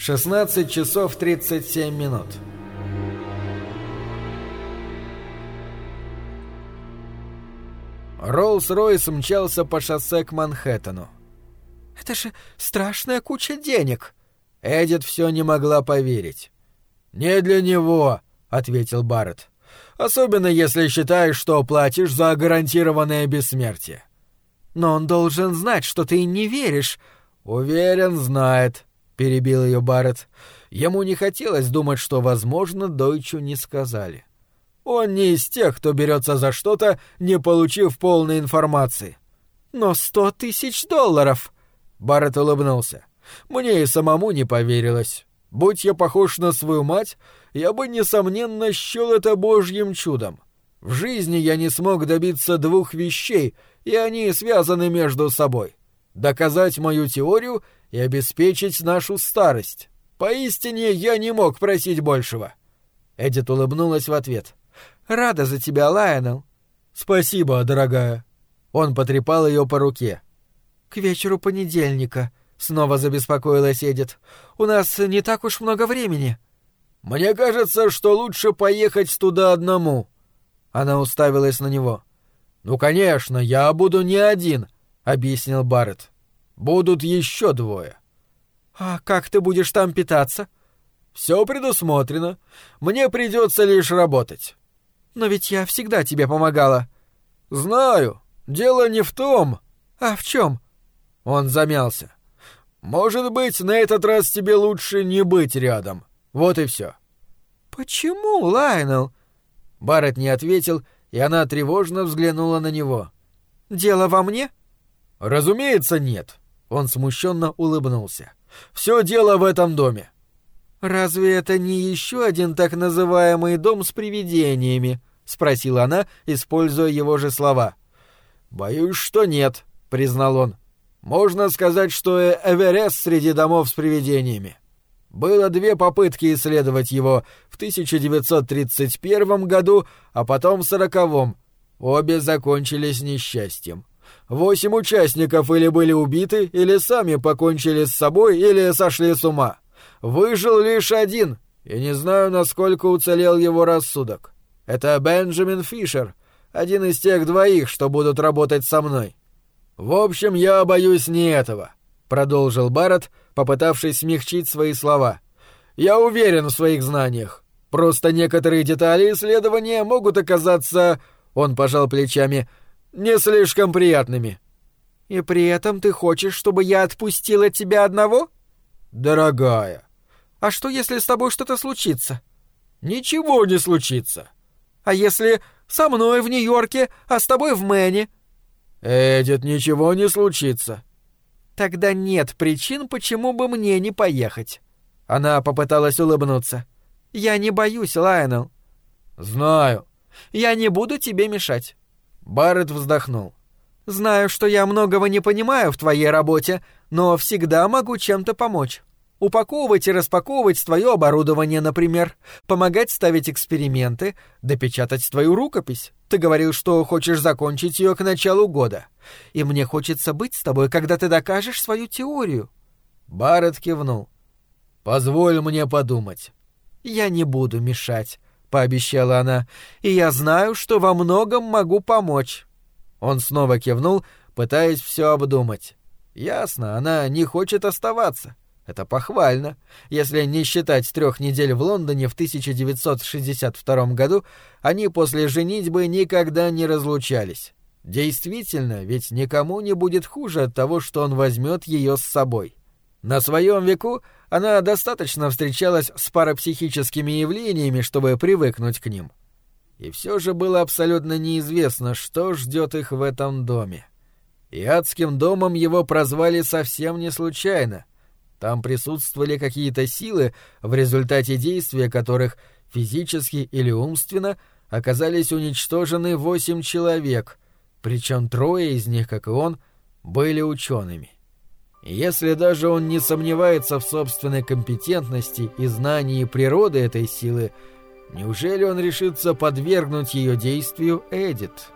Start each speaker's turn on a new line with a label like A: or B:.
A: 16 часов 37 минут. Роллс-Ройс мчался по шоссе к Манхэттену. «Это же страшная куча денег!» Эдит все не могла поверить. «Не для него», — ответил Барретт. «Особенно если считаешь, что платишь за гарантированное бессмертие». «Но он должен знать, что ты не веришь». «Уверен, знает», перебил ее Барретт. Ему не хотелось думать, что, возможно, Дойчу не сказали. Он не из тех, кто берется за что-то, не получив полной информации. Но сто тысяч долларов! Барретт улыбнулся. Мне и самому не поверилось. Будь я похож на свою мать, я бы, несомненно, счел это божьим чудом. В жизни я не смог добиться двух вещей, и они связаны между собой. Доказать мою теорию — и обеспечить нашу старость. Поистине я не мог просить большего. Эдит улыбнулась в ответ. Рада за тебя, Лайонел. Спасибо, дорогая. Он потрепал ее по руке. К вечеру понедельника, снова забеспокоилась Эдит. У нас не так уж много времени. Мне кажется, что лучше поехать туда одному. Она уставилась на него. Ну, конечно, я буду не один, объяснил Барретт. Будут еще двое. А как ты будешь там питаться? Все предусмотрено. Мне придется лишь работать. Но ведь я всегда тебе помогала. Знаю. Дело не в том. А в чем? Он замялся. Может быть, на этот раз тебе лучше не быть рядом. Вот и все. Почему, Лайнел? Барретт не ответил, и она тревожно взглянула на него. Дело во мне? Разумеется, нет. Он смущенно улыбнулся. Все дело в этом доме. Разве это не еще один так называемый дом с привидениями? спросила она, используя его же слова. Боюсь, что нет, признал он. Можно сказать, что Эверест среди домов с привидениями. Было две попытки исследовать его в 1931 году, а потом в сороковом. Обе закончились несчастьем. Восемь участников или были убиты, или сами покончили с собой, или сошли с ума. Выжил лишь один, и не знаю, насколько уцелел его рассудок. Это Бенджамин Фишер, один из тех двоих, что будут работать со мной. В общем, я боюсь не этого, продолжил Барретт, попытавшись смягчить свои слова. Я уверен в своих знаниях. Просто некоторые детали исследования могут оказаться, он пожал плечами, не слишком приятными. И при этом ты хочешь, чтобы я отпустила тебя одного? Дорогая. А что, если с тобой что-то случится? Ничего не случится. А если со мной в Нью-Йорке, а с тобой в Мэне? Эдит, ничего не случится. Тогда нет причин, почему бы мне не поехать. Она попыталась улыбнуться. Я не боюсь, Лайонел. Знаю. Я не буду тебе мешать. Барретт вздохнул. «Знаю, что я многого не понимаю в твоей работе, но всегда могу чем-то помочь. Упаковывать и распаковывать твое оборудование, например, помогать ставить эксперименты, допечатать твою рукопись. Ты говорил, что хочешь закончить ее к началу года. И мне хочется быть с тобой, когда ты докажешь свою теорию». Барретт кивнул. «Позволь мне подумать». «Я не буду мешать. — пообещала она, — «и я знаю, что во многом могу помочь». Он снова кивнул, пытаясь все обдумать. «Ясно, она не хочет оставаться. Это похвально. Если не считать трех недель в Лондоне в 1962 году, они после женитьбы никогда не разлучались. Действительно, ведь никому не будет хуже от того, что он возьмет ее с собой. На своем веку она достаточно встречалась с парапсихическими явлениями, чтобы привыкнуть к ним. И все же было абсолютно неизвестно, что ждет их в этом доме. И адским домом его прозвали совсем не случайно. Там присутствовали какие-то силы, в результате действия которых физически или умственно оказались уничтожены восемь человек, причем трое из них, как и он, были учеными. Если даже он не сомневается в собственной компетентности и знании природы этой силы, неужели он решится подвергнуть ее действию Эдит?»